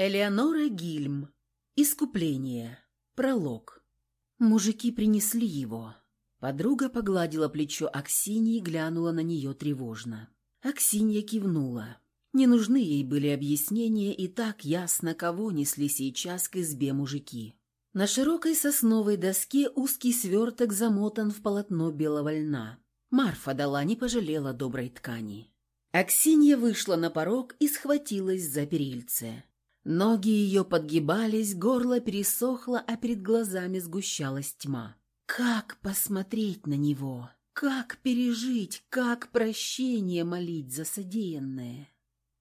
Элеонора Гильм. Искупление. Пролог. Мужики принесли его. Подруга погладила плечо Аксиньи и глянула на нее тревожно. Аксинья кивнула. Не нужны ей были объяснения, и так ясно, кого несли сейчас к избе мужики. На широкой сосновой доске узкий сверток замотан в полотно белого льна. Марфа дала, не пожалела доброй ткани. Аксинья вышла на порог и схватилась за перильце. Ноги ее подгибались, горло пересохло, а перед глазами сгущалась тьма. Как посмотреть на него? Как пережить? Как прощение молить за содеянное?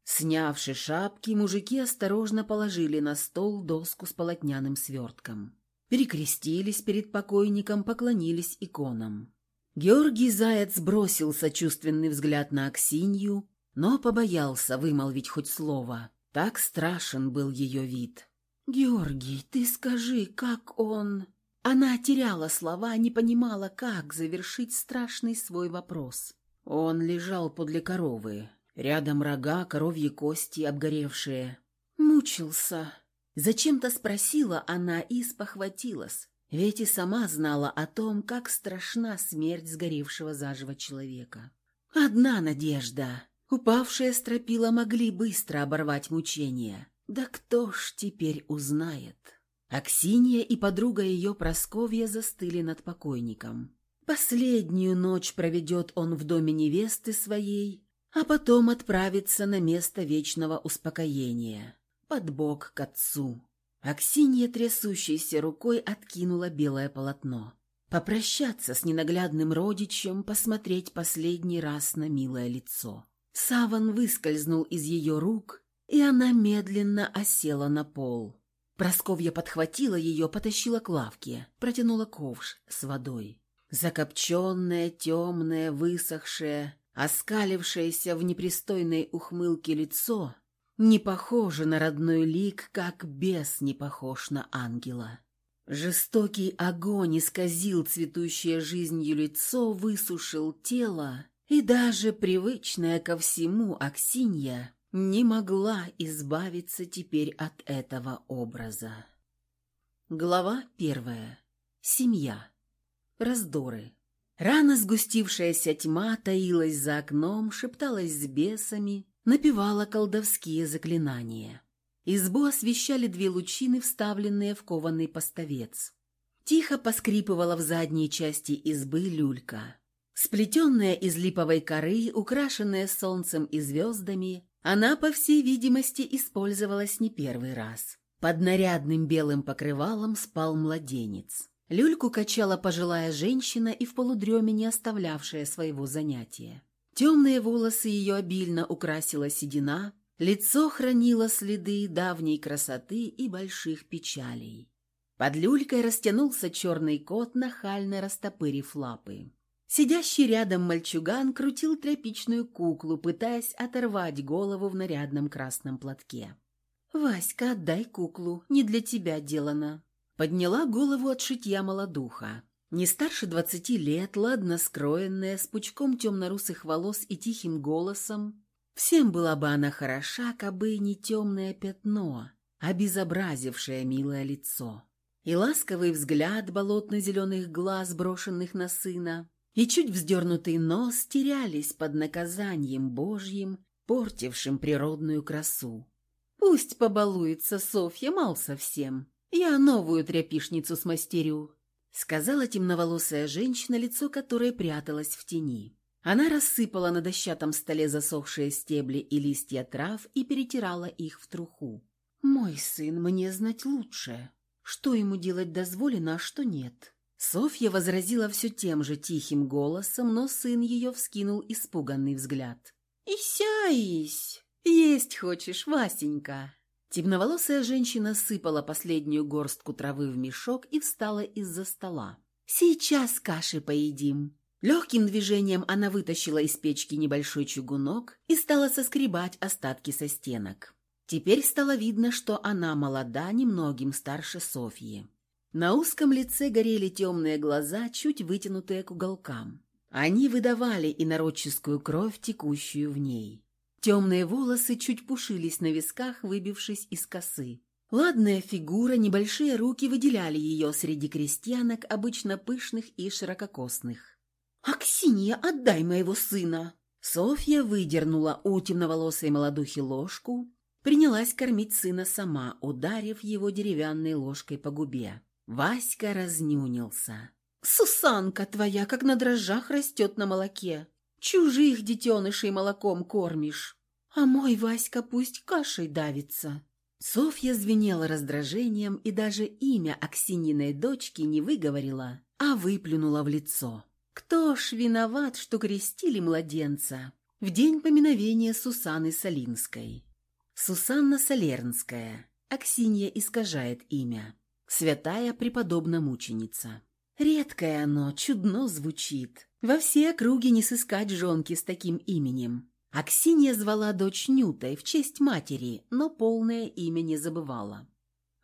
Снявши шапки, мужики осторожно положили на стол доску с полотняным свертком. Перекрестились перед покойником, поклонились иконам. Георгий Заяц бросил сочувственный взгляд на Аксинью, но побоялся вымолвить хоть слово. Так страшен был ее вид. «Георгий, ты скажи, как он...» Она теряла слова, не понимала, как завершить страшный свой вопрос. Он лежал подле коровы. Рядом рога, коровьи кости, обгоревшие. Мучился. Зачем-то спросила она и спохватилась. Ведь и сама знала о том, как страшна смерть сгоревшего заживо человека. Одна надежда. Упавшие стропила могли быстро оборвать мучения. Да кто ж теперь узнает? Аксинья и подруга ее Просковья застыли над покойником. Последнюю ночь проведет он в доме невесты своей, а потом отправится на место вечного успокоения, под бок к отцу. Аксинья трясущейся рукой откинула белое полотно. Попрощаться с ненаглядным родичем, посмотреть последний раз на милое лицо. Саван выскользнул из ее рук, и она медленно осела на пол. Просковья подхватила ее, потащила к лавке, протянула ковш с водой. Закопченное, темное, высохшее, оскалившееся в непристойной ухмылке лицо не похоже на родной лик, как бес не похож на ангела. Жестокий огонь исказил цветущее жизнью лицо, высушил тело, и даже привычная ко всему Аксинья не могла избавиться теперь от этого образа. Глава первая. Семья. Раздоры. Рано сгустившаяся тьма таилась за окном, шепталась с бесами, напевала колдовские заклинания. Избу освещали две лучины, вставленные в кованный поставец. Тихо поскрипывала в задней части избы люлька. Сплетенная из липовой коры, украшенная солнцем и звездами, она, по всей видимости, использовалась не первый раз. Под нарядным белым покрывалом спал младенец. Люльку качала пожилая женщина и в полудреме не оставлявшая своего занятия. Темные волосы ее обильно украсила седина, лицо хранило следы давней красоты и больших печалей. Под люлькой растянулся черный кот, нахально растопырив лапы. Сидящий рядом мальчуган крутил тряпичную куклу, пытаясь оторвать голову в нарядном красном платке. «Васька, отдай куклу, не для тебя делано». Подняла голову от шитья молодуха. Не старше двадцати лет, ладно скроенная, с пучком темно-русых волос и тихим голосом. Всем была бы она хороша, кабы не темное пятно, обезобразившее милое лицо. И ласковый взгляд болотно-зеленых глаз, брошенных на сына, и чуть вздернутый нос терялись под наказанием Божьим, портившим природную красу. «Пусть побалуется Софья, мал совсем. Я новую тряпишницу смастерю», — сказала темноволосая женщина, лицо которой пряталось в тени. Она рассыпала на дощатом столе засохшие стебли и листья трав и перетирала их в труху. «Мой сын, мне знать лучше. Что ему делать дозволено, а что нет?» Софья возразила все тем же тихим голосом, но сын ее вскинул испуганный взгляд. «Исяись! Есть хочешь, Васенька!» Темноволосая женщина сыпала последнюю горстку травы в мешок и встала из-за стола. «Сейчас каши поедим!» Легким движением она вытащила из печки небольшой чугунок и стала соскребать остатки со стенок. Теперь стало видно, что она молода, немногим старше Софьи. На узком лице горели темные глаза, чуть вытянутые к уголкам. Они выдавали инородческую кровь, текущую в ней. Темные волосы чуть пушились на висках, выбившись из косы. Ладная фигура, небольшие руки выделяли ее среди крестьянок, обычно пышных и ширококосных. «Аксинья, отдай моего сына!» Софья выдернула у темноволосой молодухи ложку, принялась кормить сына сама, ударив его деревянной ложкой по губе. Васька разнюнился. «Сусанка твоя, как на дрожжах, растет на молоке. Чужих детенышей молоком кормишь. А мой Васька пусть кашей давится». Софья звенела раздражением и даже имя Аксининой дочки не выговорила, а выплюнула в лицо. Кто ж виноват, что крестили младенца в день поминовения Сусаны Солинской? Сусанна Солернская. Аксинья искажает имя. Святая преподобная мученица. Редкое оно, чудно звучит. Во все округи не сыскать жонки с таким именем. Аксинья звала дочь Нютой в честь матери, но полное имя не забывала.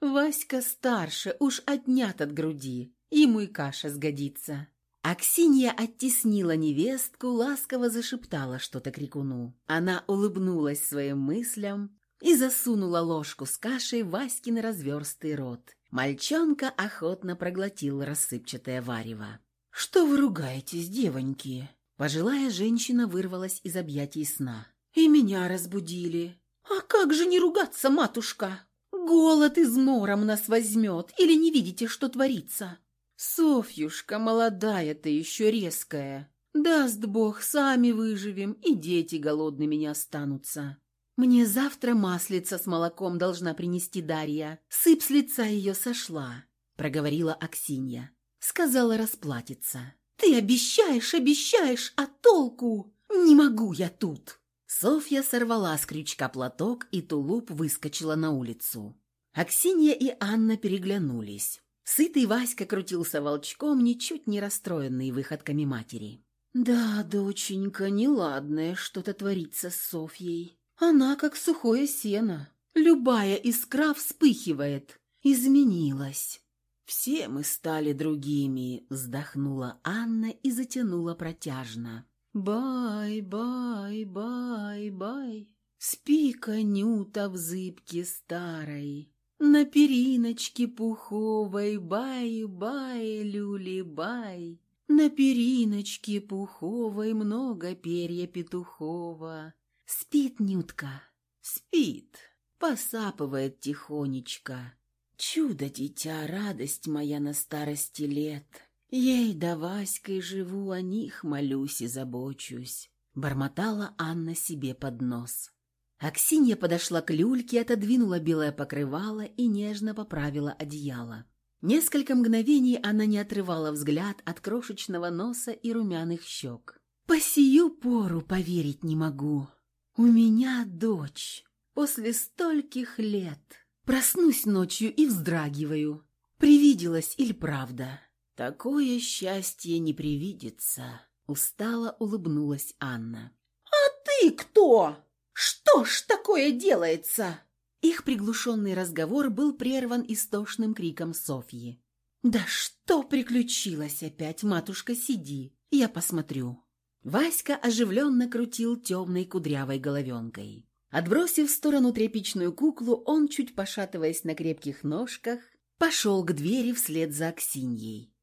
Васька старше, уж отнят от груди, ему и каша сгодится. Аксинья оттеснила невестку, ласково зашептала что-то крикуну. Она улыбнулась своим мыслям и засунула ложку с кашей в Васькин разверстый рот. Мальчонка охотно проглотил рассыпчатое варево. «Что вы ругаетесь, девоньки?» Пожилая женщина вырвалась из объятий сна. «И меня разбудили. А как же не ругаться, матушка? Голод измором нас возьмет, или не видите, что творится?» «Софьюшка, молодая ты еще резкая. Даст Бог, сами выживем, и дети голодными не останутся. Мне завтра маслица с молоком должна принести Дарья. Сыпь с лица ее сошла», — проговорила Аксинья. Сказала расплатиться. «Ты обещаешь, обещаешь, а толку? Не могу я тут!» Софья сорвала с крючка платок, и тулуп выскочила на улицу. Аксинья и Анна переглянулись. Сытый Васька крутился волчком, ничуть не расстроенный выходками матери. «Да, доченька, неладное что-то творится с Софьей. Она как сухое сено. Любая искра вспыхивает. Изменилась». «Все мы стали другими», — вздохнула Анна и затянула протяжно. «Бай, бай, бай, бай, спи-ко, Нюта в зыбке старой». На периночке пуховой бай-бай, люли-бай. На периночке пуховой много перья петухова. Спит Нютка, спит, посапывает тихонечко. Чудо-дитя, радость моя на старости лет. Ей да Васькой живу, о них молюсь и забочусь. Бормотала Анна себе под нос. Аксинья подошла к люльке, отодвинула белое покрывало и нежно поправила одеяло. Несколько мгновений она не отрывала взгляд от крошечного носа и румяных щек. «По сию пору поверить не могу. У меня дочь. После стольких лет. Проснусь ночью и вздрагиваю. Привиделась или правда?» «Такое счастье не привидится», — устало улыбнулась Анна. «А ты кто?» «Что ж такое делается?» Их приглушенный разговор был прерван истошным криком Софьи. «Да что приключилось опять, матушка, сиди, я посмотрю». Васька оживленно крутил темной кудрявой головенкой. Отбросив в сторону тряпичную куклу, он, чуть пошатываясь на крепких ножках, пошел к двери вслед за Аксиньей.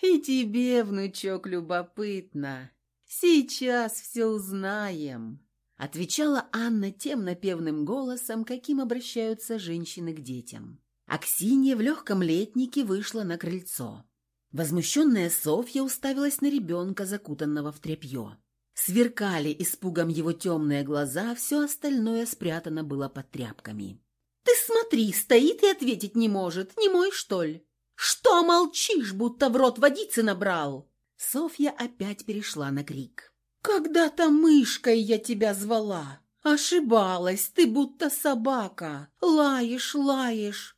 «И тебе, внучок, любопытно. Сейчас все узнаем», отвечала Анна тем напевным голосом, каким обращаются женщины к детям. Аксинья в легком летнике вышла на крыльцо. Возмущенная Софья уставилась на ребенка, закутанного в тряпье. Сверкали испугом его темные глаза, все остальное спрятано было под тряпками. «Ты смотри, стоит и ответить не может, не мой, что ли? Что молчишь, будто в рот водицы набрал?» Софья опять перешла на крик. «Когда-то мышкой я тебя звала. Ошибалась, ты будто собака. Лаешь, лаешь».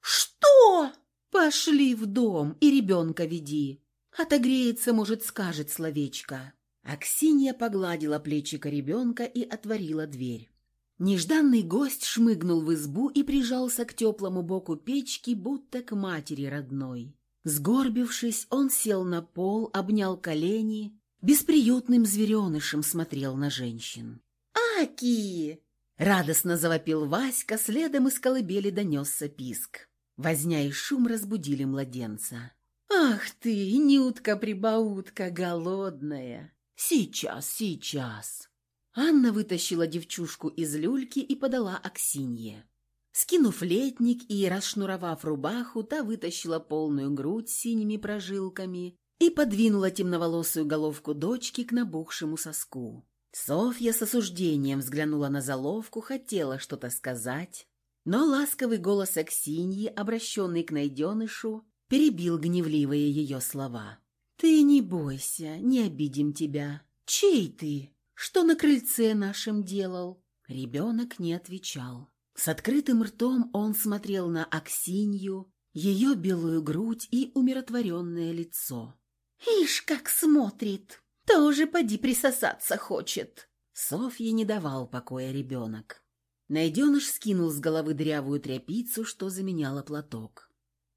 «Что?» «Пошли в дом и ребенка веди. Отогреется, может, скажет словечко». Аксинья погладила плечико ребенка и отворила дверь. Нежданный гость шмыгнул в избу и прижался к теплому боку печки, будто к матери родной. Сгорбившись, он сел на пол, обнял колени бесприютным зверенышем смотрел на женщин. Аки!» Радостно завопил Васька, следом из колыбели донесся писк. Возня и шум разбудили младенца. «Ах ты, Нютка-прибаутка голодная! Сейчас, сейчас!» Анна вытащила девчушку из люльки и подала Аксинье. Скинув летник и расшнуровав рубаху, та вытащила полную грудь синими прожилками и подвинула темноволосую головку дочки к набухшему соску. Софья с осуждением взглянула на заловку, хотела что-то сказать, но ласковый голос Аксиньи, обращенный к найденышу, перебил гневливые ее слова. «Ты не бойся, не обидим тебя. Чей ты? Что на крыльце нашем делал?» Ребенок не отвечал. С открытым ртом он смотрел на Аксинью, ее белую грудь и умиротворенное лицо. «Ишь, как смотрит! Тоже поди присосаться хочет!» Софье не давал покоя ребенок. Найденыш скинул с головы дрявую тряпицу, что заменяла платок.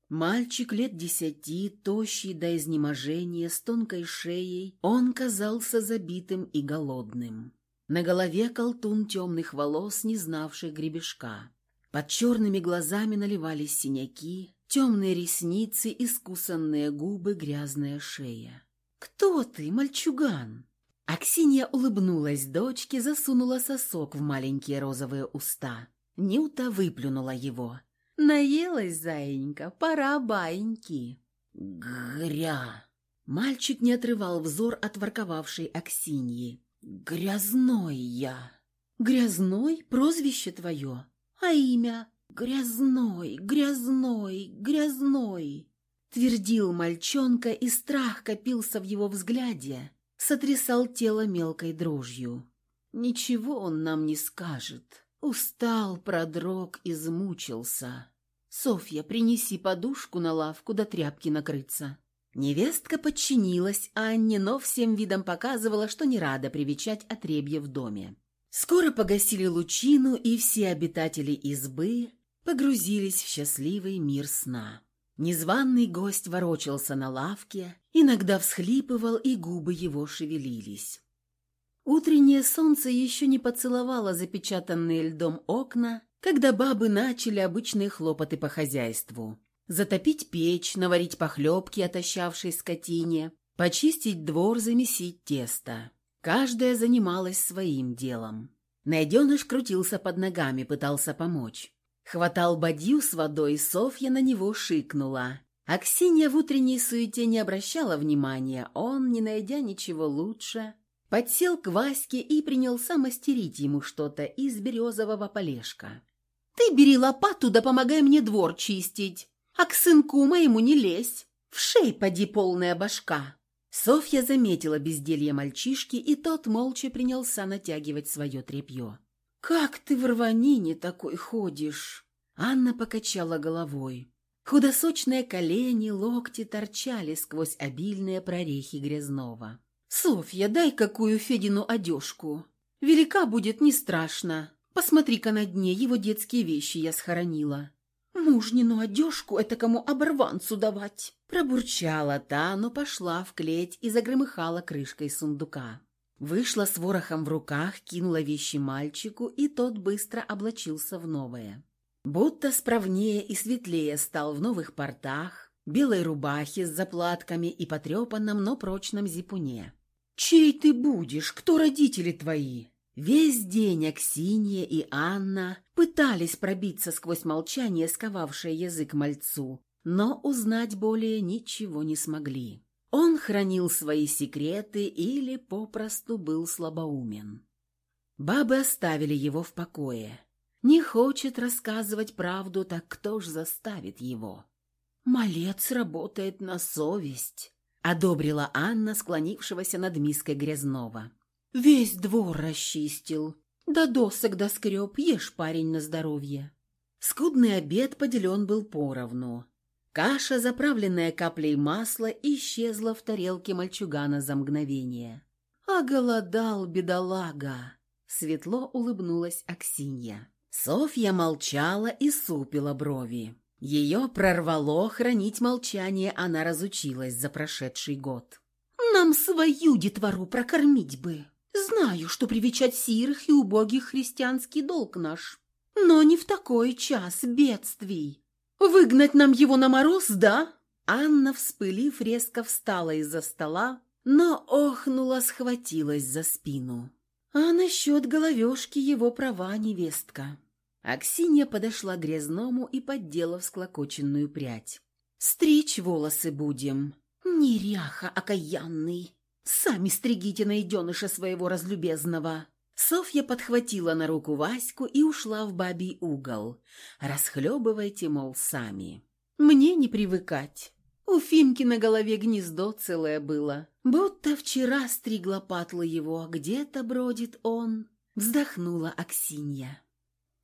Мальчик лет десяти, тощий до изнеможения, с тонкой шеей, он казался забитым и голодным. На голове колтун темных волос, не знавших гребешка. Под черными глазами наливались синяки, темные ресницы, искусанные губы, грязная шея. «Кто ты, мальчуган?» Аксинья улыбнулась дочке, засунула сосок в маленькие розовые уста. Нюта выплюнула его. «Наелась, заинька, пора баиньки». «Гря!» Мальчик не отрывал взор от ворковавшей Аксиньи. «Грязной я!» «Грязной? Прозвище твое? А имя?» «Грязной, грязной, грязной!» Твердил мальчонка, и страх копился в его взгляде, сотрясал тело мелкой дрожью. Ничего он нам не скажет. Устал, продрог, измучился. «Софья, принеси подушку на лавку, до тряпки накрыться». Невестка подчинилась Анне, но всем видом показывала, что не рада привечать отребье в доме. Скоро погасили лучину, и все обитатели избы погрузились в счастливый мир сна. Незваный гость ворочался на лавке, иногда всхлипывал, и губы его шевелились. Утреннее солнце еще не поцеловало запечатанные льдом окна, когда бабы начали обычные хлопоты по хозяйству. Затопить печь, наварить похлебки, отощавшей скотине, почистить двор, замесить тесто. Каждая занималась своим делом. Найденыш крутился под ногами, пытался помочь. Хватал бадью с водой, Софья на него шикнула. Аксинья в утренней суете не обращала внимания, он, не найдя ничего лучше, подсел к Ваське и принялся мастерить ему что-то из березового полежка. «Ты бери лопату да помогай мне двор чистить, а к сынку моему не лезь, в шей поди полная башка». Софья заметила безделье мальчишки, и тот молча принялся натягивать свое тряпье. «Как ты в рванине такой ходишь?» Анна покачала головой. Худосочные колени, локти торчали сквозь обильные прорехи грязного. «Софья, дай какую Федину одежку. Велика будет, не страшно. Посмотри-ка на дне, его детские вещи я схоронила». «Мужнину одежку это кому оборванцу давать?» Пробурчала та, но пошла в клеть и загромыхала крышкой сундука. Вышла с ворохом в руках, кинула вещи мальчику, и тот быстро облачился в новое. Будто справнее и светлее стал в новых портах, белой рубахе с заплатками и потрепанном, но прочном зипуне. «Чей ты будешь? Кто родители твои?» Весь день Аксинья и Анна пытались пробиться сквозь молчание, сковавшее язык мальцу, но узнать более ничего не смогли. Он хранил свои секреты или попросту был слабоумен. Бабы оставили его в покое. Не хочет рассказывать правду, так кто ж заставит его? Малец работает на совесть, одобрила Анна, склонившегося над миской грязного. Весь двор расчистил. Да досок доскреб, ешь, парень, на здоровье. Скудный обед поделен был поровну. Каша, заправленная каплей масла, исчезла в тарелке мальчугана за мгновение. «А голодал, бедолага!» Светло улыбнулась Аксинья. Софья молчала и супила брови. Ее прорвало, хранить молчание она разучилась за прошедший год. «Нам свою детвору прокормить бы! Знаю, что привечать сирых и убогих христианский долг наш. Но не в такой час бедствий. Выгнать нам его на мороз, да?» Анна, вспылив, резко встала из-за стола, но охнула, схватилась за спину. А насчет головешки его права невестка. Аксинья подошла к грязному и поддела всклокоченную прядь. «Стричь волосы будем». «Неряха окаянный! Сами стригите найденыша своего разлюбезного!» Софья подхватила на руку Ваську и ушла в бабий угол. «Расхлебывайте, мол, сами». «Мне не привыкать. У Фимки на голове гнездо целое было. Будто вчера стригла патлы его, где-то бродит он». Вздохнула Аксинья.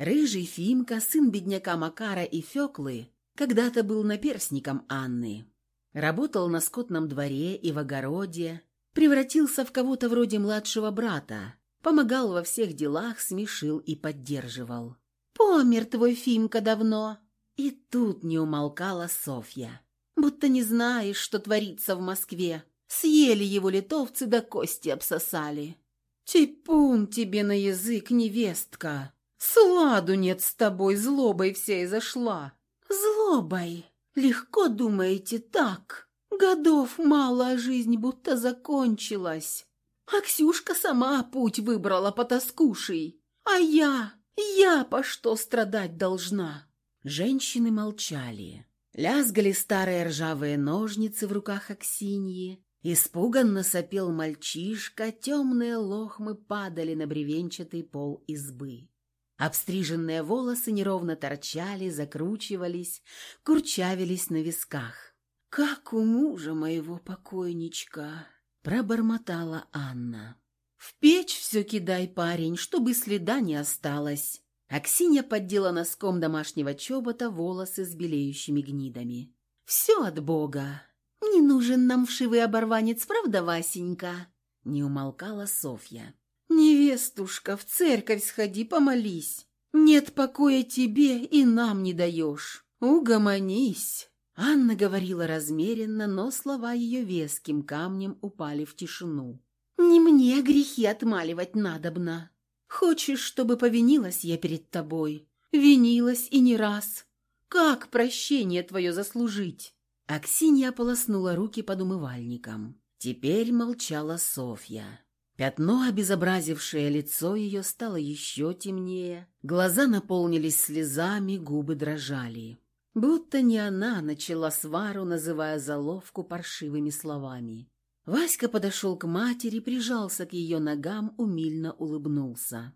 Рыжий Фимка, сын бедняка Макара и Феклы, когда-то был наперсником Анны. Работал на скотном дворе и в огороде, превратился в кого-то вроде младшего брата, помогал во всех делах, смешил и поддерживал. «Помер твой Фимка давно!» И тут не умолкала Софья. «Будто не знаешь, что творится в Москве. Съели его литовцы до кости обсосали. Типун тебе на язык, невестка!» Сладу нет с тобой, злобой вся и зашла. Злобой? Легко думаете так? Годов мало, а жизнь будто закончилась. А Ксюшка сама путь выбрала по тоскушей. А я, я по что страдать должна? Женщины молчали. Лязгали старые ржавые ножницы в руках Аксиньи. Испуганно сопел мальчишка, темные лохмы падали на бревенчатый пол избы. Обстриженные волосы неровно торчали, закручивались, курчавились на висках. «Как у мужа моего покойничка!» — пробормотала Анна. «В печь все кидай, парень, чтобы следа не осталось». Аксинья поддела носком домашнего чобота волосы с белеющими гнидами. «Все от Бога. Не нужен нам вшивый оборванец, правда, Васенька?» Не умолкала Софья. «Невестушка, в церковь сходи, помолись. Нет покоя тебе и нам не даешь. Угомонись!» Анна говорила размеренно, но слова ее веским камнем упали в тишину. «Не мне грехи отмаливать надобно. Хочешь, чтобы повинилась я перед тобой? Винилась и не раз. Как прощение твое заслужить?» Аксинья полоснула руки под умывальником. Теперь молчала Софья. Пятно, обезобразившее лицо ее, стало еще темнее, глаза наполнились слезами, губы дрожали. Будто не она начала свару, называя заловку паршивыми словами. Васька подошел к матери, прижался к ее ногам, умильно улыбнулся.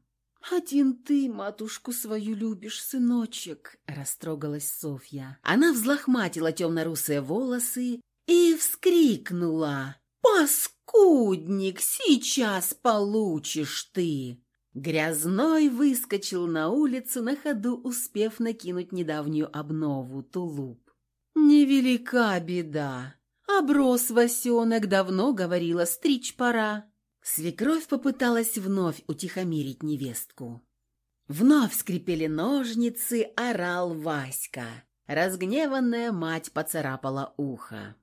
«Один ты матушку свою любишь, сыночек», — растрогалась Софья. Она взлохматила темно-русые волосы и вскрикнула. «Паскудник, сейчас получишь ты!» Грязной выскочил на улицу, на ходу успев накинуть недавнюю обнову, тулуп. «Невелика беда. Оброс Васенок, давно говорила, стричь пора». Свекровь попыталась вновь утихомирить невестку. Вновь скрипели ножницы, орал Васька. Разгневанная мать поцарапала ухо.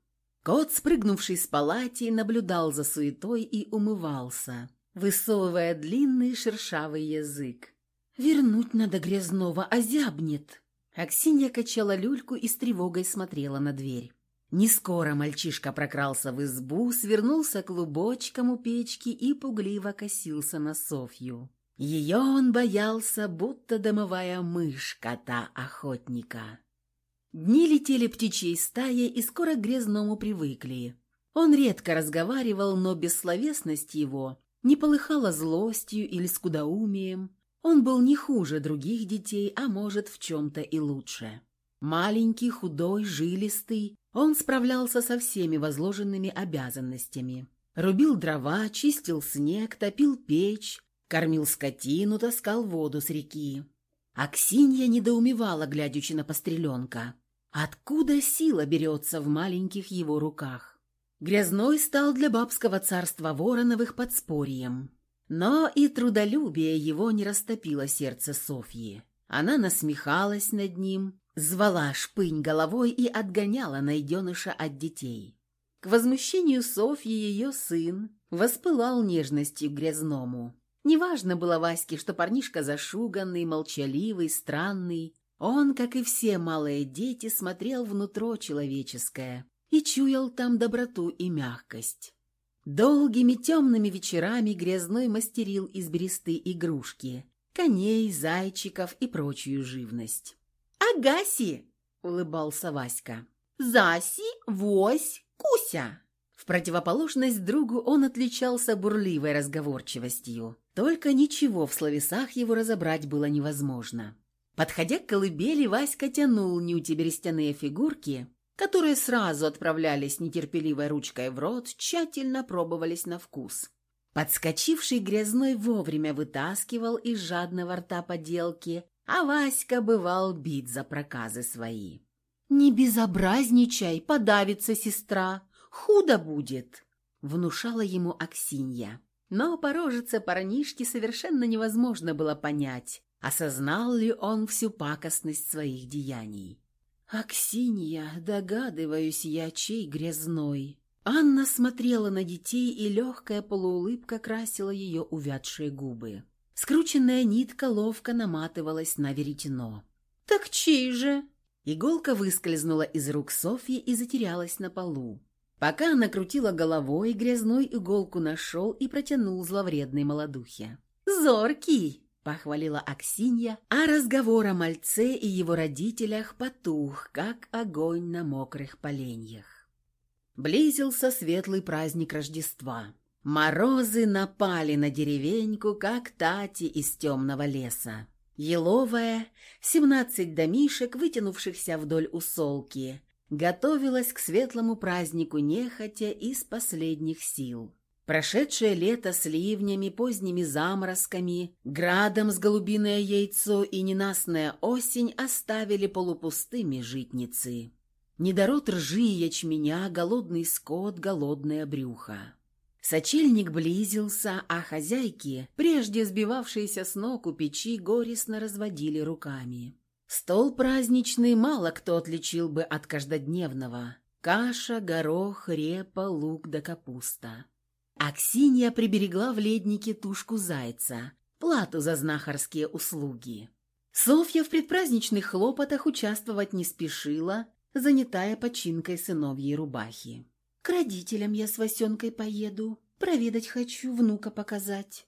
Кот, спрыгнувший с палати, наблюдал за суетой и умывался, высовывая длинный шершавый язык. «Вернуть надо грязного, а зябнет!» Аксинья качала люльку и с тревогой смотрела на дверь. Не скоро мальчишка прокрался в избу, свернулся клубочком у печки и пугливо косился на Софью. Ее он боялся, будто домовая мышь кота-охотника. Дни летели птичьей стаей и скоро к грязному привыкли. Он редко разговаривал, но бессловесность его не полыхала злостью или скудоумием. Он был не хуже других детей, а может, в чем-то и лучше. Маленький, худой, жилистый, он справлялся со всеми возложенными обязанностями. Рубил дрова, чистил снег, топил печь, кормил скотину, таскал воду с реки. Аксинья недоумевала, глядячи на постреленка. Откуда сила берется в маленьких его руках? Грязной стал для бабского царства Вороновых подспорьем. Но и трудолюбие его не растопило сердце Софьи. Она насмехалась над ним, звала шпынь головой и отгоняла найденыша от детей. К возмущению Софьи ее сын воспылал нежностью к грязному. Неважно было Ваське, что парнишка зашуганный, молчаливый, странный. Он, как и все малые дети, смотрел внутрь человеческое и чуял там доброту и мягкость. Долгими темными вечерами грязной мастерил из бересты игрушки, коней, зайчиков и прочую живность. «Агаси!» — улыбался Васька. «Заси, Вось, Куся!» В противоположность другу он отличался бурливой разговорчивостью. Только ничего в словесах его разобрать было невозможно. Подходя к колыбели, Васька тянул нюти берестяные фигурки, которые сразу отправлялись нетерпеливой ручкой в рот, тщательно пробовались на вкус. Подскочивший грязной вовремя вытаскивал из жадного рта поделки, а Васька бывал бит за проказы свои. «Не безобразничай, подавится сестра, худо будет», — внушала ему Аксинья. Но по рожице парнишки совершенно невозможно было понять, осознал ли он всю пакостность своих деяний. «Аксинья, догадываюсь я, чей грязной». Анна смотрела на детей, и легкая полуулыбка красила ее увядшие губы. Скрученная нитка ловко наматывалась на веретено. «Так чей же?» Иголка выскользнула из рук Софьи и затерялась на полу. Пока она крутила головой, грязной иголку нашел и протянул зловредной молодухе. «Зоркий!» Похвалила Аксинья, а разговор о мальце и его родителях потух, как огонь на мокрых поленьях. Близился светлый праздник Рождества. Морозы напали на деревеньку, как тати из темного леса. Еловая, семнадцать домишек, вытянувшихся вдоль усолки, готовилась к светлому празднику нехотя из последних сил. Прошедшее лето с ливнями, поздними заморозками, градом с голубиное яйцо и ненастная осень оставили полупустыми житницы. Недород ржи и ячменя, голодный скот, голодное брюхо. Сочельник близился, а хозяйки, прежде сбивавшиеся с ног у печи, горестно разводили руками. Стол праздничный мало кто отличил бы от каждодневного. Каша, горох, репа, лук да капуста. Аксинья приберегла в леднике тушку зайца, плату за знахарские услуги. Софья в предпраздничных хлопотах участвовать не спешила, занятая починкой сыновьей рубахи. «К родителям я с Васенкой поеду, проведать хочу, внука показать».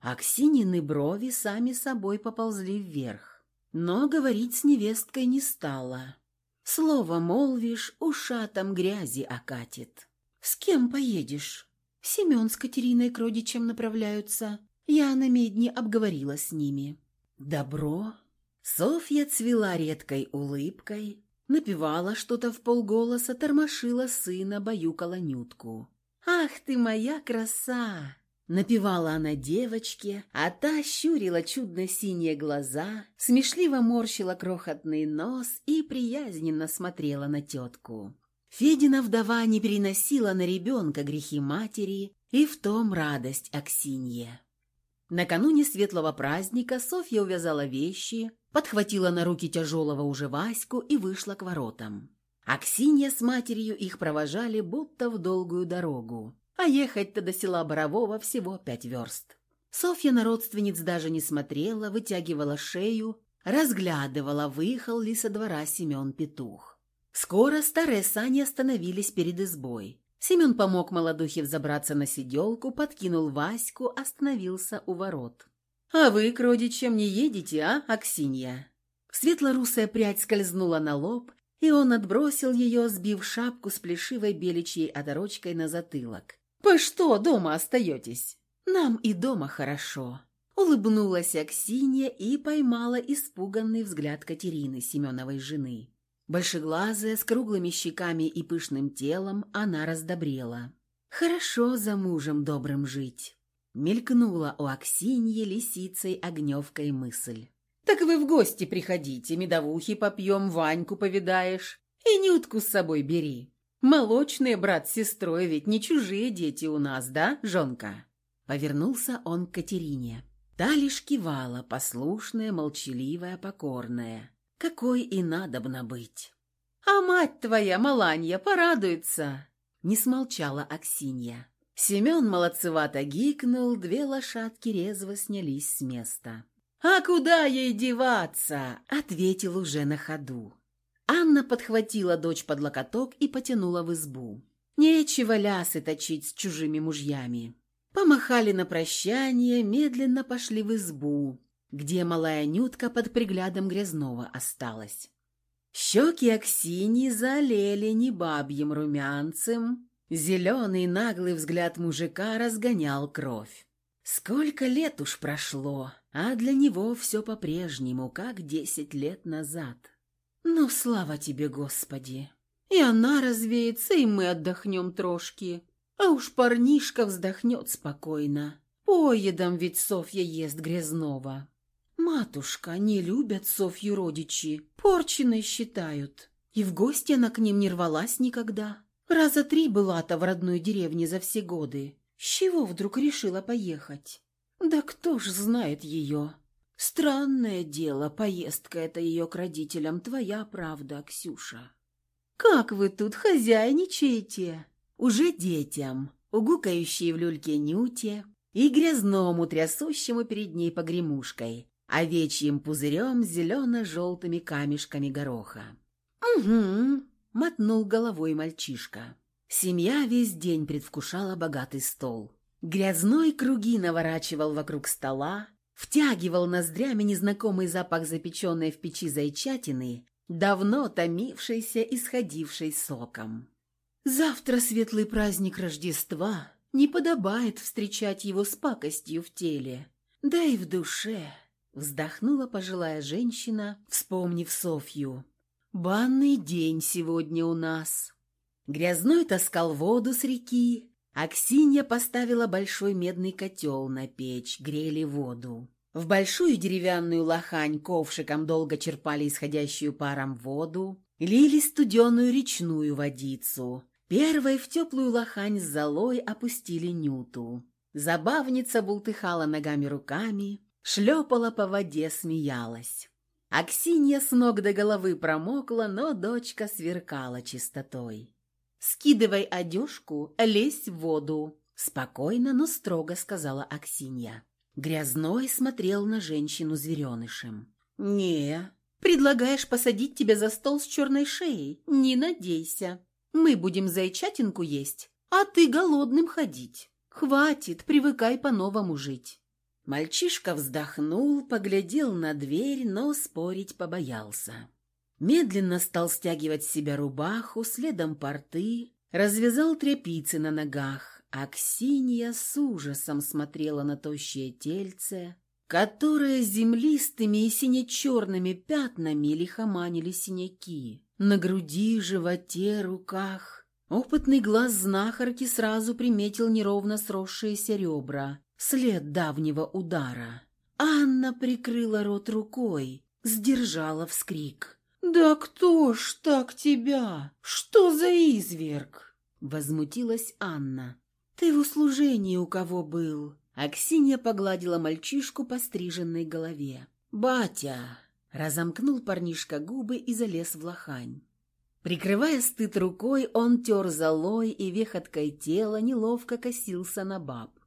Аксинины брови сами собой поползли вверх, но говорить с невесткой не стала. Слово молвишь, ушатом грязи окатит. «С кем поедешь?» Семен с Катериной к родичам направляются. Я на медне обговорила с ними. Добро. Софья цвела редкой улыбкой, напевала что-то в полголоса, тормошила сына, баюкала Нютку. «Ах ты моя краса!» Напевала она девочке, а та щурила чудно-синие глаза, смешливо морщила крохотный нос и приязненно смотрела на тетку. Федина вдова не переносила на ребенка грехи матери, и в том радость Аксинье. Накануне светлого праздника Софья увязала вещи, подхватила на руки тяжелого уже Ваську и вышла к воротам. Аксинья с матерью их провожали будто в долгую дорогу, а ехать-то до села Борового всего пять верст. Софья на родственниц даже не смотрела, вытягивала шею, разглядывала, выехал ли со двора Семен Петух. Скоро старые сани остановились перед избой. Семен помог молодухе взобраться на сиделку, подкинул Ваську, остановился у ворот. «А вы к родичам не едете, а, Аксинья?» Светло-русая прядь скользнула на лоб, и он отбросил ее, сбив шапку с плешивой беличьей оторочкой на затылок. «По что дома остаетесь?» «Нам и дома хорошо», — улыбнулась Аксинья и поймала испуганный взгляд Катерины, Семеновой жены. Большеглазая, с круглыми щеками и пышным телом, она раздобрела. «Хорошо за мужем добрым жить», — мелькнула у Аксиньи лисицей огневкой мысль. «Так вы в гости приходите, медовухи попьем, Ваньку повидаешь, и Нютку с собой бери. Молочные брат с сестрой ведь не чужие дети у нас, да, жонка?» Повернулся он к Катерине. Та лишь кивала, послушная, молчаливая, покорная какой и надобно быть. А мать твоя, Маланья, порадуется. Не смолчала Аксинья. Семен молодцевато гикнул, две лошадки резво снялись с места. «А куда ей деваться?» — ответил уже на ходу. Анна подхватила дочь под локоток и потянула в избу. Нечего лясы точить с чужими мужьями. Помахали на прощание, медленно пошли в избу, где малая Нютка под приглядом Грязного осталась. Щеки Аксини залили не бабьим румянцем, зеленый наглый взгляд мужика разгонял кровь. Сколько лет уж прошло, а для него все по-прежнему, как десять лет назад. Ну, слава тебе, Господи! И она развеется, и мы отдохнем трошки. А уж парнишка вздохнет спокойно. Поедом ведь Софья ест грязного. Матушка, не любят Софью родичи, порченой считают. И в гости она к ним не рвалась никогда. Раза три была-то в родной деревне за все годы. С чего вдруг решила поехать? Да кто ж знает ее? Странное дело, поездка это ее к родителям, твоя правда, Ксюша. Как вы тут хозяйничаете? Уже детям, угукающие в люльке Нюте и грязному, трясущему перед ней погремушкой, овечьим пузырем с зелено-желтыми камешками гороха. «Угу», — мотнул головой мальчишка. Семья весь день предвкушала богатый стол. Грязной круги наворачивал вокруг стола, втягивал ноздрями незнакомый запах запеченной в печи зайчатины, давно томившейся и сходившей соком. Завтра светлый праздник Рождества, не подобает встречать его с пакостью в теле, да и в душе. Вздохнула пожилая женщина, вспомнив Софью. «Банный день сегодня у нас». Грязной таскал воду с реки, а Ксинья поставила большой медный котел на печь, грели воду. В большую деревянную лохань ковшиком долго черпали исходящую паром воду, лили студеную речную водицу. Первой в теплую лохань с золой опустили нюту. Забавница бултыхала ногами-руками, шлепала по воде, смеялась. Аксинья с ног до головы промокла, но дочка сверкала чистотой. «Скидывай одежку, лезь в воду», — спокойно, но строго сказала Аксинья. Грязной смотрел на женщину зверенышем. «Не, предлагаешь посадить тебя за стол с черной шеей? Не надейся. Мы будем зайчатинку есть, а ты голодным ходить. Хватит, привыкай по-новому жить». Мальчишка вздохнул, поглядел на дверь, но спорить побоялся. Медленно стал стягивать с себя рубаху, следом порты, развязал тряпицы на ногах, а Ксения с ужасом смотрела на тощее тельце, которое землистыми и сине-черными пятнами лихоманили синяки. На груди, животе, руках. Опытный глаз знахарки сразу приметил неровно сросшиеся ребра, след давнего удара. Анна прикрыла рот рукой, сдержала вскрик. «Да кто ж так тебя? Что за изверг?» Возмутилась Анна. «Ты в услужении у кого был?» Аксинья погладила мальчишку по стриженной голове. «Батя!» Разомкнул парнишка губы и залез в лохань. Прикрывая стыд рукой, он тер золой и вехоткой тела неловко косился на баб.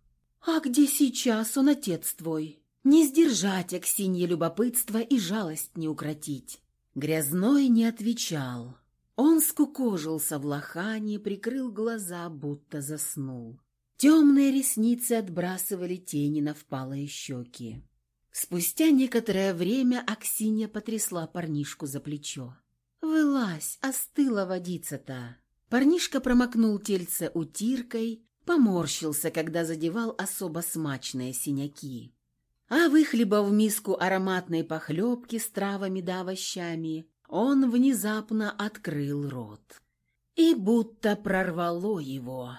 «А где сейчас он, отец твой?» Не сдержать Аксинье любопытство и жалость не укротить. Грязной не отвечал. Он скукожился в лохане, прикрыл глаза, будто заснул. Темные ресницы отбрасывали тени на впалые щеки. Спустя некоторое время Аксинья потрясла парнишку за плечо. «Вылазь, остыла водица-то!» Парнишка промокнул тельце утиркой, поморщился, когда задевал особо смачные синяки. А выхлебав миску ароматной похлебки с травами да овощами, он внезапно открыл рот. И будто прорвало его,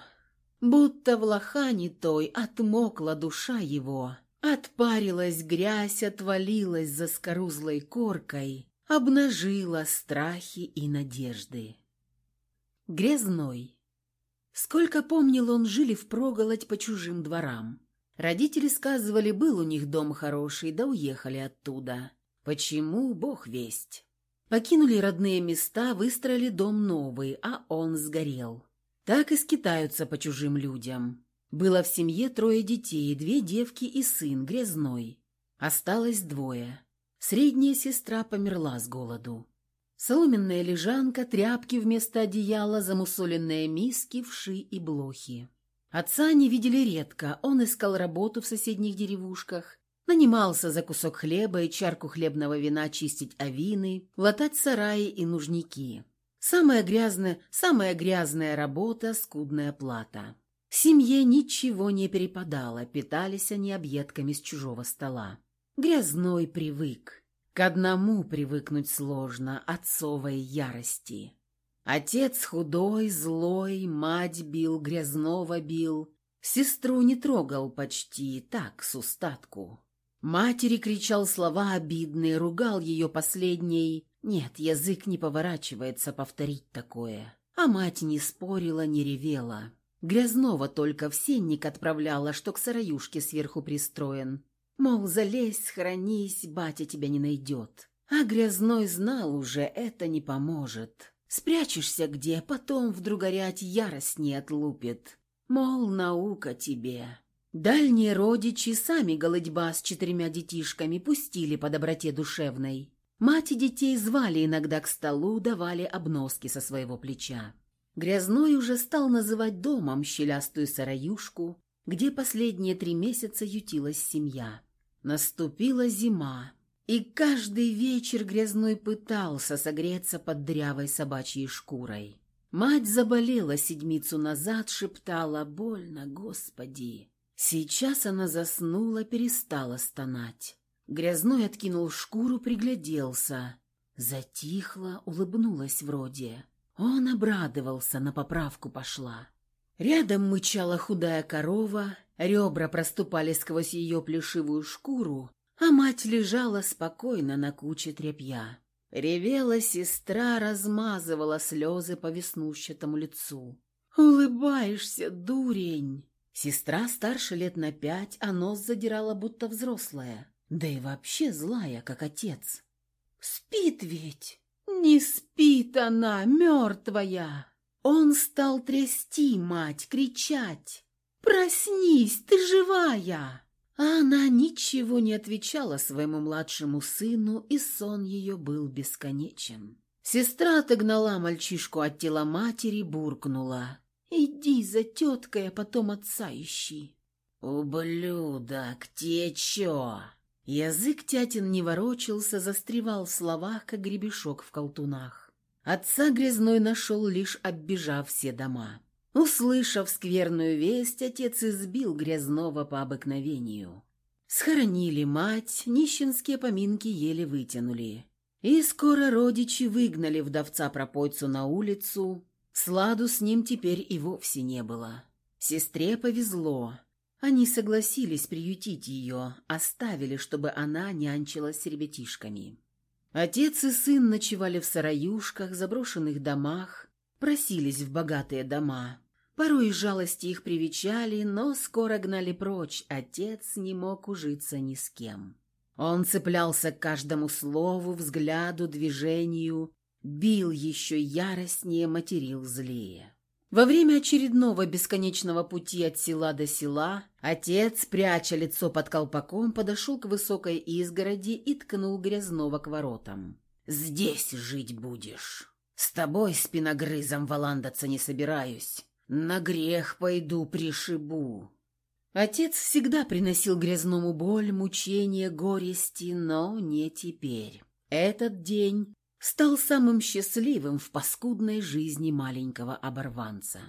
будто в лохане той отмокла душа его, отпарилась грязь, отвалилась за скорузлой коркой, обнажила страхи и надежды. Грязной. Сколько помнил он, жили впроголодь по чужим дворам. Родители сказывали, был у них дом хороший, да уехали оттуда. Почему, бог весть. Покинули родные места, выстроили дом новый, а он сгорел. Так и скитаются по чужим людям. Было в семье трое детей, две девки и сын, грязной. Осталось двое. Средняя сестра померла с голоду. Соломенная лежанка, тряпки вместо одеяла, замусоленные миски, вши и блохи. Отца они видели редко, он искал работу в соседних деревушках, нанимался за кусок хлеба и чарку хлебного вина чистить овины, латать сараи и нужники. Самая грязная, самая грязная работа – скудная плата. Семье ничего не перепадало, питались они объедками с чужого стола. Грязной привык. К одному привыкнуть сложно, отцовой ярости. Отец худой, злой, мать бил, грязного бил. Сестру не трогал почти, так, с устатку. Матери кричал слова обидные, ругал ее последней. Нет, язык не поворачивается повторить такое. А мать не спорила, не ревела. Грязного только в сенник отправляла, что к сыроюшке сверху пристроен. Мол, залезь, схоронись, батя тебя не найдет. А Грязной знал уже, это не поможет. Спрячешься где, потом вдруг орять ярость не отлупит. Мол, наука тебе. Дальние родичи сами голодьба с четырьмя детишками пустили по доброте душевной. Мать и детей звали иногда к столу, давали обноски со своего плеча. Грязной уже стал называть домом щелястую сараюшку, где последние три месяца ютилась семья. Наступила зима, и каждый вечер Грязной пытался согреться под дрявой собачьей шкурой. Мать заболела седмицу назад, шептала «Больно, Господи!». Сейчас она заснула, перестала стонать. Грязной откинул шкуру, пригляделся. Затихла, улыбнулась вроде. Он обрадовался, на поправку пошла. Рядом мычала худая корова, ребра проступали сквозь ее плешивую шкуру, а мать лежала спокойно на куче тряпья. Ревела сестра, размазывала слезы по веснущатому лицу. «Улыбаешься, дурень!» Сестра старше лет на пять, а нос задирала, будто взрослая. Да и вообще злая, как отец. «Спит ведь!» Не спит она, мертвая. Он стал трясти мать, кричать. «Проснись, ты живая!» А она ничего не отвечала своему младшему сыну, и сон ее был бесконечен. Сестра отогнала мальчишку от тела матери, буркнула. «Иди за теткой, а потом отца ищи». «Ублюдок, те чё?» Язык тятин не ворочался, застревал в словах, как гребешок в колтунах. Отца грязной нашел, лишь оббежав все дома. Услышав скверную весть, отец избил грязного по обыкновению. Схоронили мать, нищенские поминки еле вытянули. И скоро родичи выгнали вдовца-пропойцу на улицу. Сладу с ним теперь и вовсе не было. Сестре повезло. Они согласились приютить ее, оставили, чтобы она нянчилась с ребятишками. Отец и сын ночевали в сараюшках, заброшенных домах, просились в богатые дома. Порой жалости их привечали, но скоро гнали прочь, отец не мог ужиться ни с кем. Он цеплялся к каждому слову, взгляду, движению, бил еще яростнее, материл злее. Во время очередного бесконечного пути от села до села отец, пряча лицо под колпаком, подошел к высокой изгороди и ткнул грязного к воротам. «Здесь жить будешь. С тобой спиногрызом валандаться не собираюсь. На грех пойду пришибу». Отец всегда приносил грязному боль, мучения, горести, но не теперь. Этот день стал самым счастливым в паскудной жизни маленького оборванца.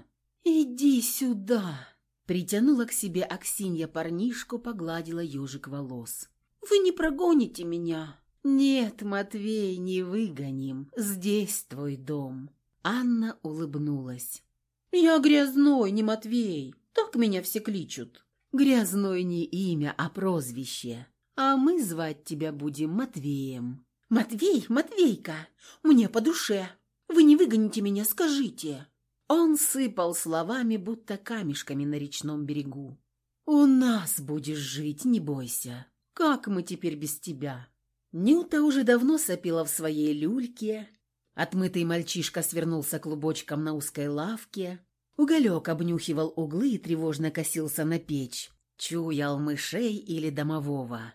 «Иди сюда!» Притянула к себе Аксинья парнишку, погладила ежик волос. «Вы не прогоните меня?» «Нет, Матвей, не выгоним. Здесь твой дом». Анна улыбнулась. «Я грязной, не Матвей. Так меня все кличут». «Грязной не имя, а прозвище. А мы звать тебя будем Матвеем». «Матвей, Матвейка, мне по душе. Вы не выгоните меня, скажите». Он сыпал словами, будто камешками на речном берегу. «У нас будешь жить, не бойся. Как мы теперь без тебя?» Нюта уже давно сопела в своей люльке. Отмытый мальчишка свернулся клубочком на узкой лавке. Уголек обнюхивал углы и тревожно косился на печь. Чуял мышей или домового.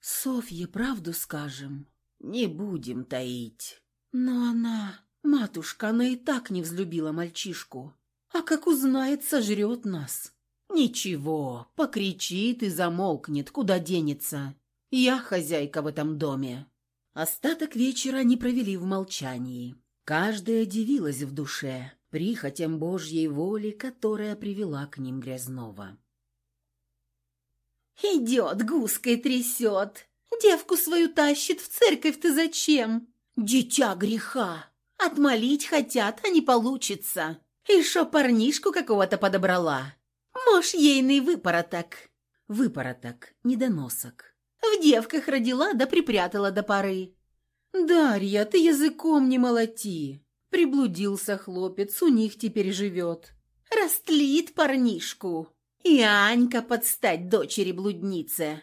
«Софье правду скажем?» «Не будем таить». «Но она... Матушка, она и так не взлюбила мальчишку. А как узнает, сожрет нас». «Ничего, покричит и замолкнет, куда денется. Я хозяйка в этом доме». Остаток вечера они провели в молчании. Каждая дивилась в душе прихотям Божьей воли, которая привела к ним Грязнова. «Идет, гуской трясет! Девку свою тащит в церковь ты зачем? Дитя греха! Отмолить хотят, а не получится. И шо парнишку какого-то подобрала? Мож ейный выпороток». «Выпороток, недоносок». «В девках родила да припрятала до поры». «Дарья, ты языком не молоти!» Приблудился хлопец, у них теперь живет. «Растлит парнишку!» И Анька подстать дочери блуднице.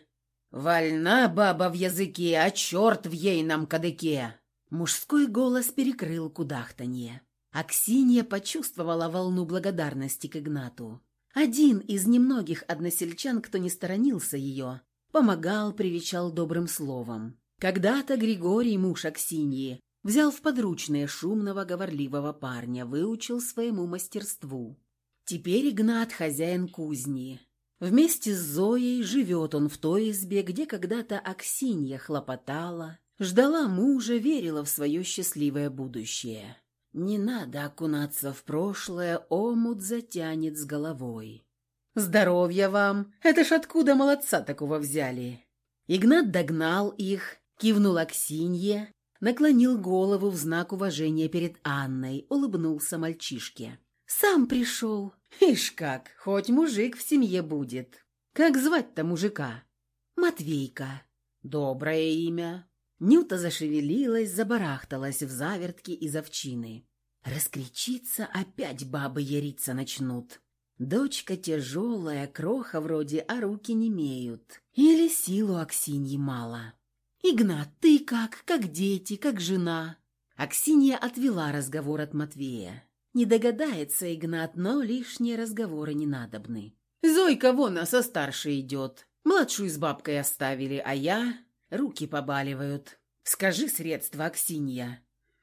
«Вольна баба в языке, а черт в ейном кадыке!» Мужской голос перекрыл кудахтанье. Аксинья почувствовала волну благодарности к Игнату. Один из немногих односельчан, кто не сторонился ее, помогал, привечал добрым словом. Когда-то Григорий, муж Аксиньи, взял в подручные шумного, говорливого парня, выучил своему мастерству. Теперь Игнат хозяин кузни. Вместе с Зоей живет он в той избе, где когда-то Аксинья хлопотала, ждала мужа, верила в свое счастливое будущее. Не надо окунаться в прошлое, омут затянет с головой. «Здоровья вам! Это ж откуда молодца такого взяли?» Игнат догнал их, Кивнул Аксинье, наклонил голову в знак уважения перед Анной, улыбнулся мальчишке. «Сам пришел. Ишь как, хоть мужик в семье будет. Как звать-то мужика?» «Матвейка». «Доброе имя». Нюта зашевелилась, забарахталась в завертке из овчины. Раскричится, опять бабы яриться начнут. Дочка тяжелая, кроха вроде, а руки не имеют. Или силу Аксиньи мало. «Игнат, ты как? Как дети? Как жена?» Аксинья отвела разговор от Матвея. Не догадается Игнат, но лишние разговоры не надобны. «Зойка вон, а со старшей идет. Младшую с бабкой оставили, а я...» Руки побаливают. «Скажи средства, Аксинья».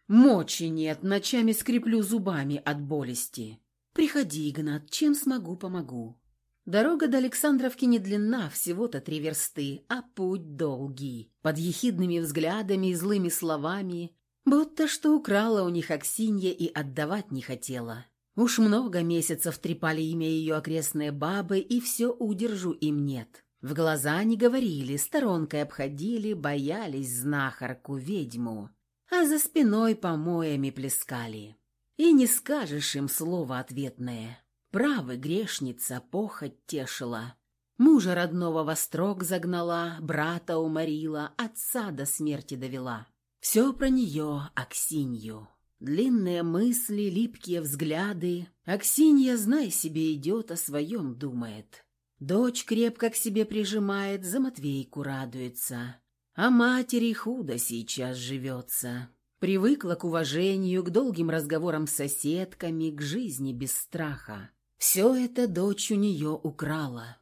«Мочи нет, ночами скреплю зубами от болести». «Приходи, Игнат, чем смогу, помогу». Дорога до Александровки не длинна, всего-то три версты, а путь долгий. Под ехидными взглядами и злыми словами, будто что украла у них Аксинья и отдавать не хотела. Уж много месяцев трепали имя ее окрестные бабы, и все удержу им нет. В глаза не говорили, сторонкой обходили, боялись знахарку, ведьму, а за спиной помоями плескали. И не скажешь им слово ответное. Правы, грешница, похоть тешила. Мужа родного во строк загнала, брата уморила, отца до смерти довела. Все про нее, Аксинью. Длинные мысли, липкие взгляды. Аксинья, знай себе, идет, о своем думает. Дочь крепко к себе прижимает, за Матвейку радуется. А матери худо сейчас живется. Привыкла к уважению, к долгим разговорам с соседками, к жизни без страха. Все это дочь у нее украла.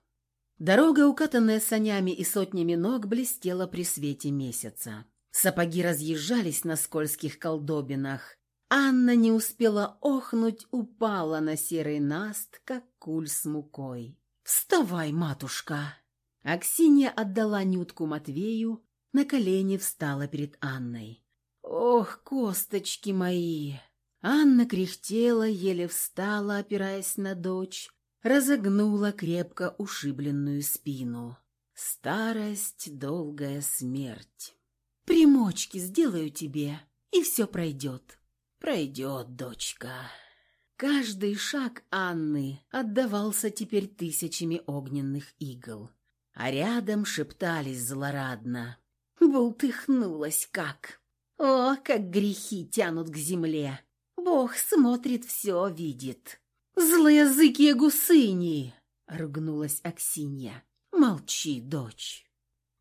Дорога, укатанная санями и сотнями ног, блестела при свете месяца. Сапоги разъезжались на скользких колдобинах. Анна не успела охнуть, упала на серый наст, как куль с мукой. «Вставай, матушка!» Аксинья отдала Нютку Матвею, на колени встала перед Анной. «Ох, косточки мои!» Анна кряхтела, еле встала, опираясь на дочь, разогнула крепко ушибленную спину. Старость — долгая смерть. «Примочки сделаю тебе, и все пройдет». «Пройдет, дочка». Каждый шаг Анны отдавался теперь тысячами огненных игл, а рядом шептались злорадно. Бултыхнулась как. О, как грехи тянут к земле! Бог смотрит, все видит. Злоязыкие гусыни, ругнулась Аксинья. Молчи, дочь.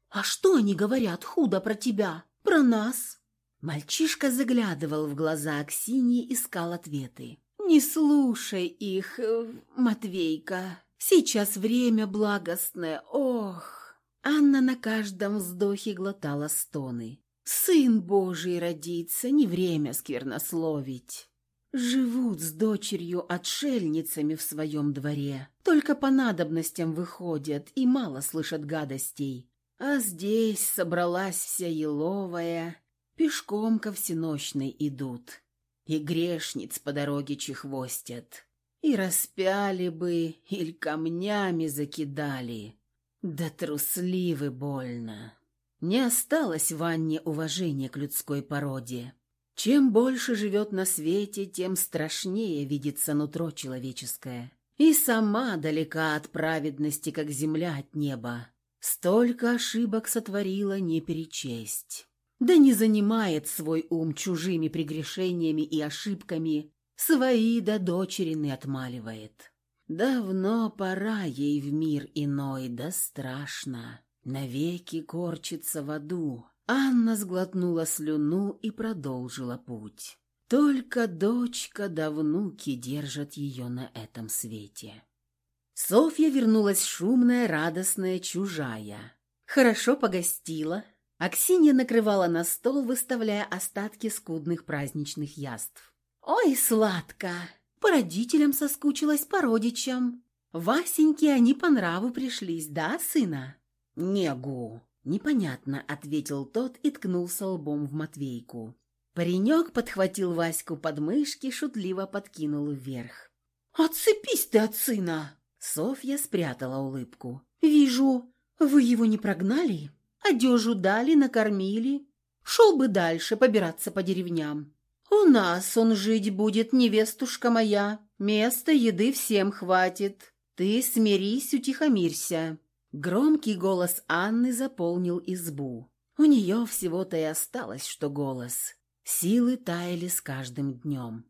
А что они говорят худо про тебя, про нас? Мальчишка заглядывал в глаза Аксиньи, искал ответы. Не слушай их, э, Матвейка. Сейчас время благостное, ох!» Анна на каждом вздохе глотала стоны. «Сын Божий родится, не время сквернословить. Живут с дочерью отшельницами в своем дворе, только по надобностям выходят и мало слышат гадостей. А здесь собралась вся еловая, пешком ко всеночной идут, и грешниц по дороге чехвостят, и распяли бы, или камнями закидали, да трусливы больно. Не осталось в Анне уважения к людской породе. Чем больше живет на свете, тем страшнее видится нутро человеческое. И сама далека от праведности, как земля от неба. Столько ошибок сотворила не перечесть. Да не занимает свой ум чужими прегрешениями и ошибками, свои до дочерины отмаливает. Давно пора ей в мир иной, да страшно. Навеки корчится в аду, Анна сглотнула слюну и продолжила путь. Только дочка да внуки держат ее на этом свете. Софья вернулась шумная, радостная, чужая. Хорошо погостила. Аксинья накрывала на стол, выставляя остатки скудных праздничных яств. «Ой, сладко! По родителям соскучилась, по родичам. Васеньке они по нраву пришлись, да, сына?» «Негу!» «Непонятно», — ответил тот и ткнулся лбом в Матвейку. Паренек подхватил Ваську под мышки, шутливо подкинул вверх. «Отцепись ты от сына!» Софья спрятала улыбку. «Вижу, вы его не прогнали? Одежу дали, накормили. Шел бы дальше побираться по деревням. У нас он жить будет, невестушка моя. Места, еды всем хватит. Ты смирись, утихомирься. Громкий голос Анны заполнил избу. У нее всего-то и осталось, что голос. Силы таяли с каждым днем.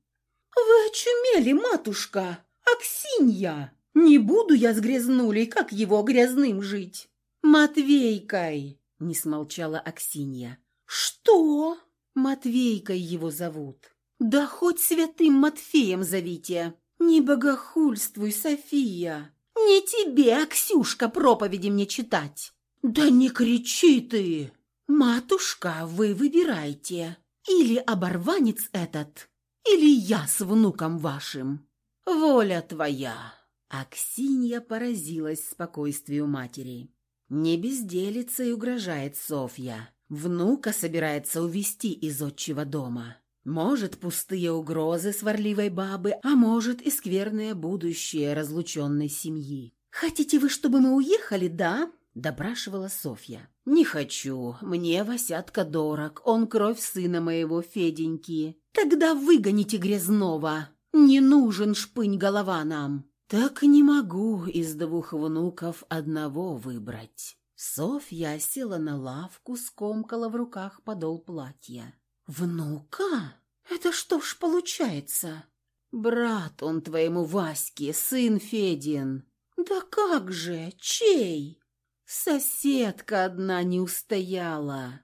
«Вы очумели, матушка! Аксинья! Не буду я с грязнулей, как его грязным жить!» «Матвейкой!» — не смолчала Аксинья. «Что?» «Матвейкой его зовут». «Да хоть святым Матфеем зовите!» «Не богохульствуй, София!» «Не тебе, Аксюшка, проповеди мне читать!» «Да не кричи ты!» «Матушка, вы выбирайте, или оборванец этот, или я с внуком вашим. Воля твоя!» Аксинья поразилась спокойствию матери. Не безделится и угрожает Софья. Внука собирается увести из отчего дома. Может, пустые угрозы сварливой бабы, а может и скверное будущее разлученной семьи. «Хотите вы, чтобы мы уехали, да?» – допрашивала Софья. «Не хочу. Мне Васятка дорог. Он кровь сына моего Феденьки. Тогда выгоните Грязного. Не нужен шпынь голова нам». «Так не могу из двух внуков одного выбрать». Софья села на лавку, скомкала в руках подол платья. «Внука? Это что ж получается? Брат он твоему Ваське, сын Федин. Да как же, чей? Соседка одна не устояла.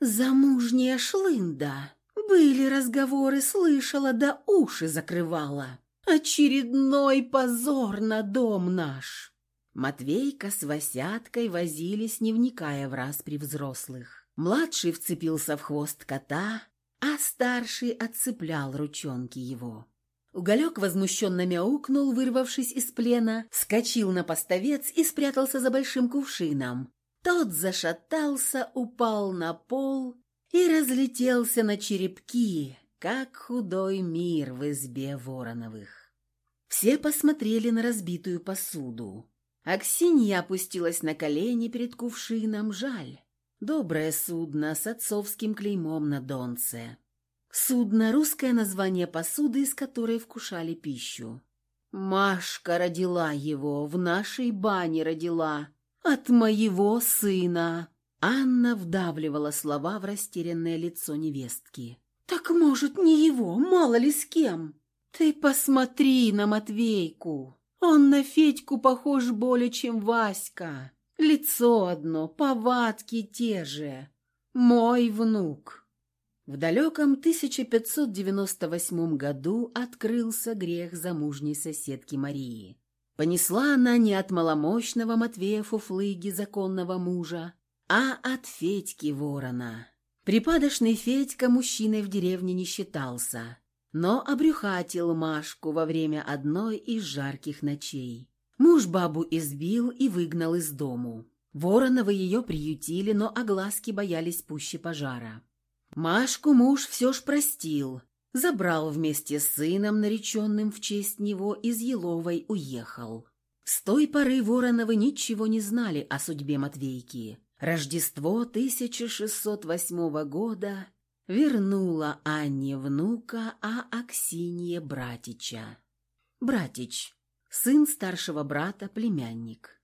Замужняя шлында. Были разговоры, слышала, да уши закрывала. Очередной позор на дом наш». Матвейка с Васяткой возились, не вникая в раз при взрослых. Младший вцепился в хвост кота, а старший отцеплял ручонки его. Уголек возмущенно мяукнул, вырвавшись из плена, вскочил на поставец и спрятался за большим кувшином. Тот зашатался, упал на пол и разлетелся на черепки, как худой мир в избе Вороновых. Все посмотрели на разбитую посуду. Аксинья опустилась на колени перед кувшином, жаль. Доброе судно с отцовским клеймом на донце. Судно – русское название посуды, из которой вкушали пищу. Машка родила его, в нашей бане родила. От моего сына. Анна вдавливала слова в растерянное лицо невестки. «Так, может, не его, мало ли с кем? Ты посмотри на Матвейку. Он на Федьку похож более, чем Васька. Лицо одно, повадки те же. Мой внук. В далеком 1598 году открылся грех замужней соседки Марии. Понесла она не от маломощного Матвея Фуфлыги, законного мужа, а от Федьки Ворона. Припадочный Федька мужчиной в деревне не считался, но обрюхатил Машку во время одной из жарких ночей. Муж бабу избил и выгнал из дому. Вороновы ее приютили, но огласки боялись пуще пожара. Машку муж все ж простил, забрал вместе с сыном, нареченным в честь него, из Еловой уехал. С той поры Вороновы ничего не знали о судьбе Матвейки. Рождество 1608 года вернуло Анне внука, а Аксинье братича. Братич, сын старшего брата, племянник.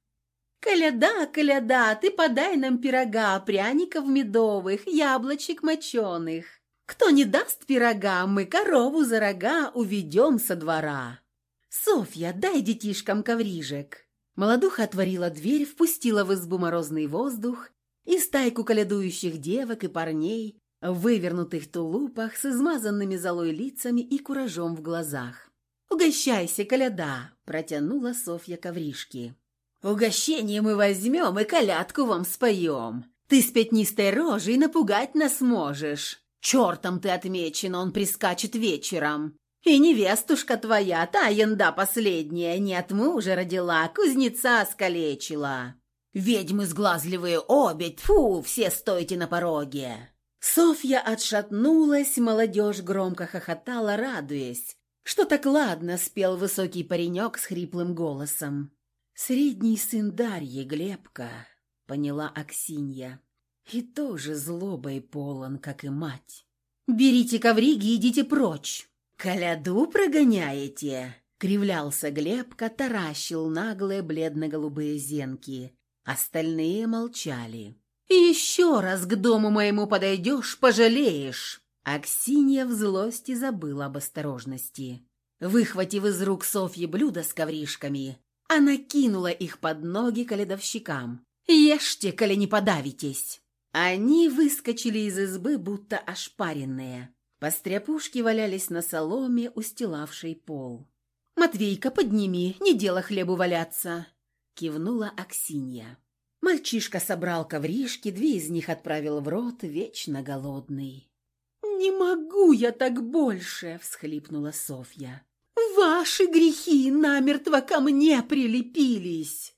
«Коляда, коляда, ты подай нам пирога, пряников медовых, яблочек моченых. Кто не даст пирога, мы корову за рога уведем со двора. Софья, дай детишкам коврижек». Молодуха отворила дверь, впустила в избу морозный воздух и стайку колядующих девок и парней в вывернутых тулупах с измазанными золой лицами и куражом в глазах. «Угощайся, коляда!» – протянула Софья ковришки. «Угощение мы возьмем и колядку вам споем. Ты с пятнистой рожей напугать нас можешь. Чертом ты отмечен, он прискачет вечером. И невестушка твоя, та янда последняя, не от мужа родила, кузнеца скалечила. Ведьмы сглазливые обе, фу, все стойте на пороге!» Софья отшатнулась, молодежь громко хохотала, радуясь, что так ладно спел высокий паренек с хриплым голосом. «Средний сын Дарьи, Глебка», — поняла Аксинья, — «и тоже злобой полон, как и мать». «Берите ковриги и идите прочь!» «Коляду прогоняете?» — кривлялся Глебка, таращил наглые бледно-голубые зенки. Остальные молчали. «Еще раз к дому моему подойдешь, пожалеешь!» Аксинья в злости забыла об осторожности. Выхватив из рук Софьи блюдо с ковришками, она кинула их под ноги каледовщикам. «Ешьте, коли не подавитесь!» Они выскочили из избы, будто ошпаренные. Постряпушки валялись на соломе, устилавшей пол. «Матвейка, подними, не дело хлебу валяться!» Кивнула Аксинья. Мальчишка собрал ковришки, две из них отправил в рот, вечно голодный. «Не могу я так больше!» — всхлипнула Софья. «Ваши грехи намертво ко мне прилепились!»